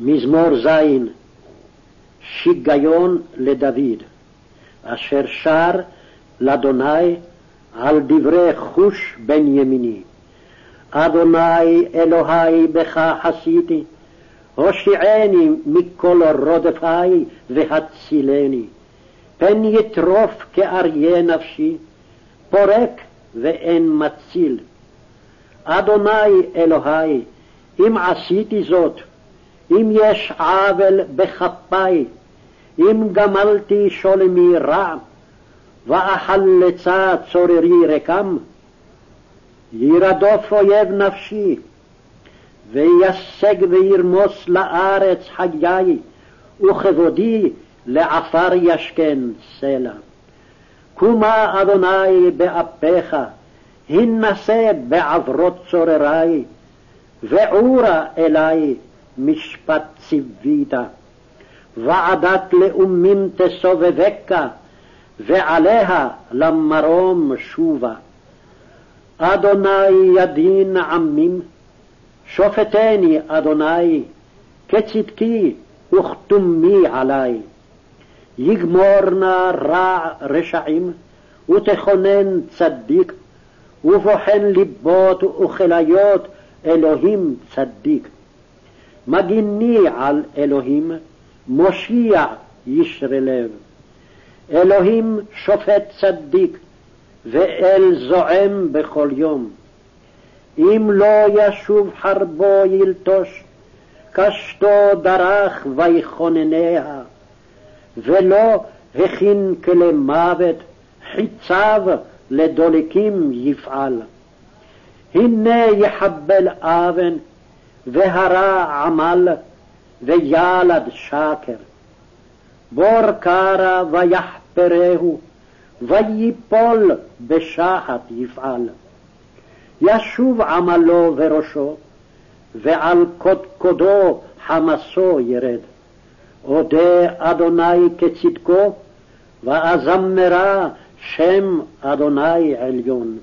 מזמור ז. שיגיון לדוד, אשר שר לאדוני על דברי חוש בן ימיני. אדוני אלוהי בך חסיתי, הושיעני מכל רודפי והצילני. פן יטרוף כאריה נפשי, פורק ואין מציל. אדוני אלוהי, אם עשיתי זאת, אם יש עוול בכפי, אם גמלתי שולמי רע, ואחלצה צוררי רקם, ירדוף אויב נפשי, וישג וירמוס לארץ חיי, וכבודי לעפר ישכן סלע. קומה אדוני באפיך, הנשא בעברות צוררי, ועורה אלי משפט ציווית. ועדת לאומים תסובבקה, ועליה למרום שובה. אדוני ידין עמים, שופטני אדוני, כצדקי וכתומי עלי. יגמור נא רע רשעים, ותכונן צדיק, ובוחן ליבות וכליות אלוהים צדיק. מגיני על אלוהים, מושיע ישרי לב. אלוהים שופט צדיק, ואל זועם בכל יום. אם לא ישוב חרבו ילטוש, קשתו דרך ויכונניה, ולא הכין כלי מוות, חיציו לדולקים יפעל. הנה יחבל אבן, והרע עמל, וילד שקר. בור קרא ויחפרהו, ויפול בשחת יפעל. ישוב עמלו וראשו, ועל קודקודו חמסו ירד. אודה אדוני כצדקו, ואזמרה שם אדוני עליון.